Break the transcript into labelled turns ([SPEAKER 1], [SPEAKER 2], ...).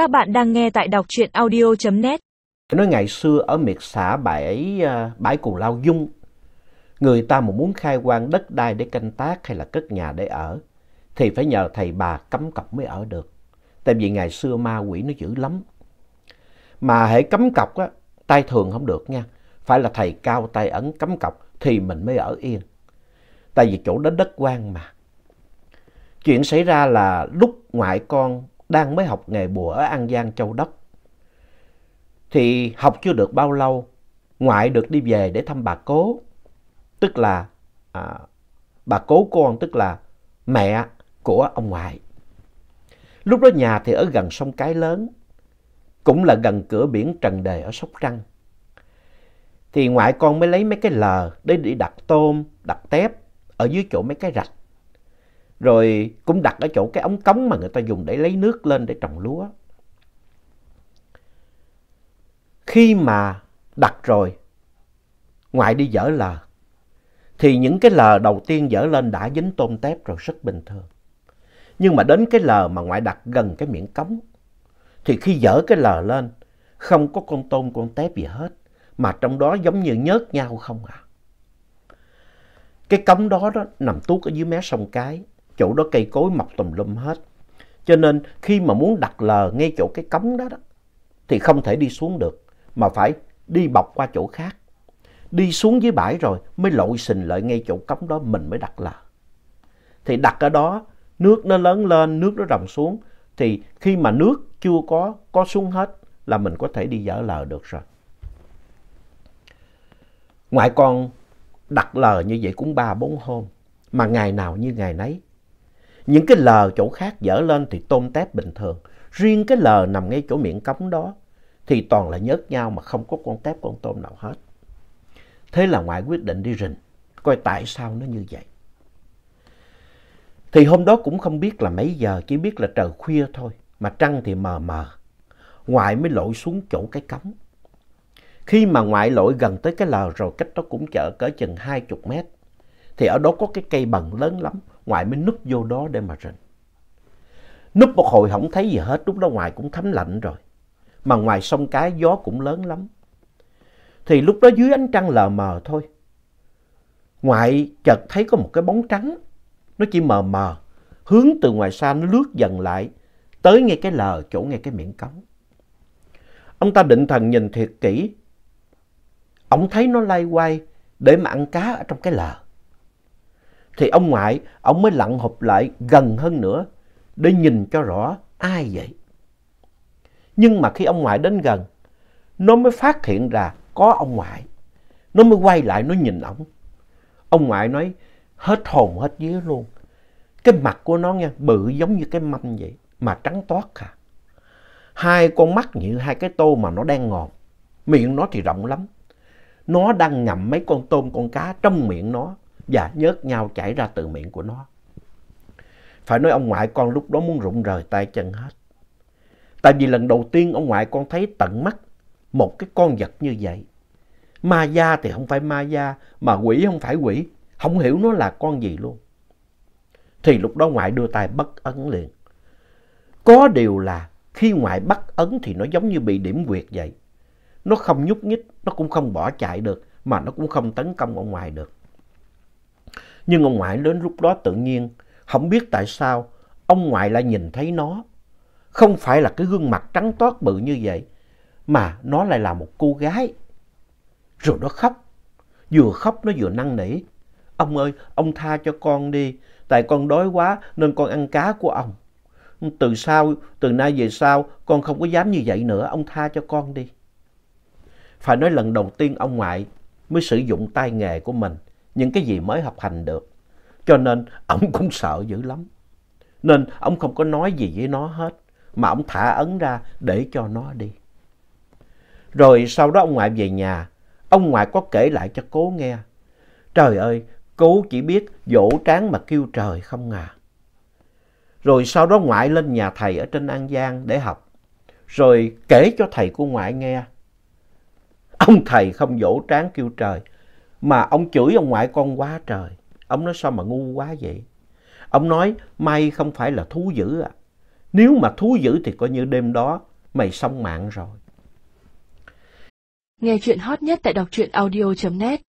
[SPEAKER 1] Các bạn đang nghe tại đọc truyện audio.net.
[SPEAKER 2] Nói ngày xưa ở miệt xã bãi, ờ, bãi Cù Lao Dung, người ta mà muốn khai quang đất đai để canh tác hay là cất nhà để ở, thì phải nhờ thầy bà cấm cọc mới ở được. Tại vì ngày xưa ma quỷ nó dữ lắm. Mà hãy cấm cọc á, tay thường không được nha. Phải là thầy cao tay ấn cấm cọc thì mình mới ở yên. Tại vì chỗ đó đất quan mà. Chuyện xảy ra là lúc ngoại con đang mới học nghề bùa ở An Giang Châu Đốc. Thì học chưa được bao lâu, ngoại được đi về để thăm bà cố. Tức là à, bà cố con, tức là mẹ của ông ngoại. Lúc đó nhà thì ở gần sông Cái Lớn, cũng là gần cửa biển Trần Đề ở Sóc Trăng. Thì ngoại con mới lấy mấy cái lờ để đi đặt tôm, đặt tép ở dưới chỗ mấy cái rạch. Rồi cũng đặt ở chỗ cái ống cống mà người ta dùng để lấy nước lên để trồng lúa. Khi mà đặt rồi, ngoại đi dở lờ, thì những cái lờ đầu tiên dở lên đã dính tôm tép rồi rất bình thường. Nhưng mà đến cái lờ mà ngoại đặt gần cái miệng cống, thì khi dở cái lờ lên, không có con tôm con tép gì hết, mà trong đó giống như nhớt nhau không à. Cái cống đó, đó nằm tuốt ở dưới mé sông Cái, chỗ đó cây cối mọc tùm lum hết. Cho nên khi mà muốn đặt lờ ngay chỗ cái cống đó, đó thì không thể đi xuống được, mà phải đi bọc qua chỗ khác. Đi xuống dưới bãi rồi mới lội sình lại ngay chỗ cống đó mình mới đặt lờ. Thì đặt ở đó, nước nó lớn lên, nước nó ròng xuống, thì khi mà nước chưa có, có xuống hết là mình có thể đi dở lờ được rồi. Ngoại con đặt lờ như vậy cũng ba bốn hôm, mà ngày nào như ngày nấy. Những cái lờ chỗ khác dở lên thì tôm tép bình thường. Riêng cái lờ nằm ngay chỗ miệng cống đó thì toàn là nhớt nhau mà không có con tép con tôm nào hết. Thế là ngoại quyết định đi rình, coi tại sao nó như vậy. Thì hôm đó cũng không biết là mấy giờ, chỉ biết là trời khuya thôi, mà trăng thì mờ mờ. Ngoại mới lội xuống chỗ cái cống. Khi mà ngoại lội gần tới cái lờ rồi, cách đó cũng chở cỡ chừng hai chục mét, thì ở đó có cái cây bần lớn lắm, ngoại mới núp vô đó để mà rình. Núp một hồi không thấy gì hết, lúc đó ngoài cũng thấm lạnh rồi. Mà ngoài sông cái gió cũng lớn lắm. Thì lúc đó dưới ánh trăng lờ mờ thôi. Ngoại chợt thấy có một cái bóng trắng, nó chỉ mờ mờ, hướng từ ngoài xa nó lướt dần lại, tới ngay cái lờ chỗ ngay cái miệng cống. Ông ta định thần nhìn thiệt kỹ, ông thấy nó lay quay để mà ăn cá ở trong cái lờ thì ông ngoại, ông mới lặn hụp lại gần hơn nữa để nhìn cho rõ ai vậy. Nhưng mà khi ông ngoại đến gần, nó mới phát hiện ra có ông ngoại. Nó mới quay lại nó nhìn ông. Ông ngoại nói hết hồn hết vía luôn. Cái mặt của nó nha, bự giống như cái mâm vậy, mà trắng toát à. Hai con mắt như hai cái tô mà nó đang ngòn. Miệng nó thì rộng lắm. Nó đang ngậm mấy con tôm con cá trong miệng nó và nhớt nhau chảy ra từ miệng của nó. Phải nói ông ngoại con lúc đó muốn rụng rời tay chân hết. Tại vì lần đầu tiên ông ngoại con thấy tận mắt một cái con vật như vậy. Ma da thì không phải ma da, mà quỷ không phải quỷ, không hiểu nó là con gì luôn. Thì lúc đó ngoại đưa tay bắt ấn liền. Có điều là khi ngoại bắt ấn thì nó giống như bị điểm quyệt vậy. Nó không nhúc nhích, nó cũng không bỏ chạy được, mà nó cũng không tấn công ông ngoại được. Nhưng ông ngoại đến lúc đó tự nhiên, không biết tại sao ông ngoại lại nhìn thấy nó. Không phải là cái gương mặt trắng toát bự như vậy, mà nó lại là một cô gái. Rồi nó khóc, vừa khóc nó vừa năn nỉ. Ông ơi, ông tha cho con đi, tại con đói quá nên con ăn cá của ông. Từ sau, từ nay về sau, con không có dám như vậy nữa, ông tha cho con đi. Phải nói lần đầu tiên ông ngoại mới sử dụng tay nghề của mình những cái gì mới học hành được. Cho nên ông cũng sợ dữ lắm. Nên ông không có nói gì với nó hết, mà ông thả ấn ra để cho nó đi. Rồi sau đó ông ngoại về nhà, ông ngoại có kể lại cho cố nghe. Trời ơi, cố chỉ biết vỗ trán mà kêu trời không à. Rồi sau đó ngoại lên nhà thầy ở trên An Giang để học. Rồi kể cho thầy của ngoại nghe. Ông thầy không vỗ trán kêu trời, mà ông chửi ông ngoại con quá trời. Ông nói sao mà ngu quá vậy? Ông nói, may không phải là thú dữ à. Nếu mà thú dữ thì coi như đêm đó mày xong mạng rồi.
[SPEAKER 1] Nghe chuyện hot nhất tại đọc truyện audio.net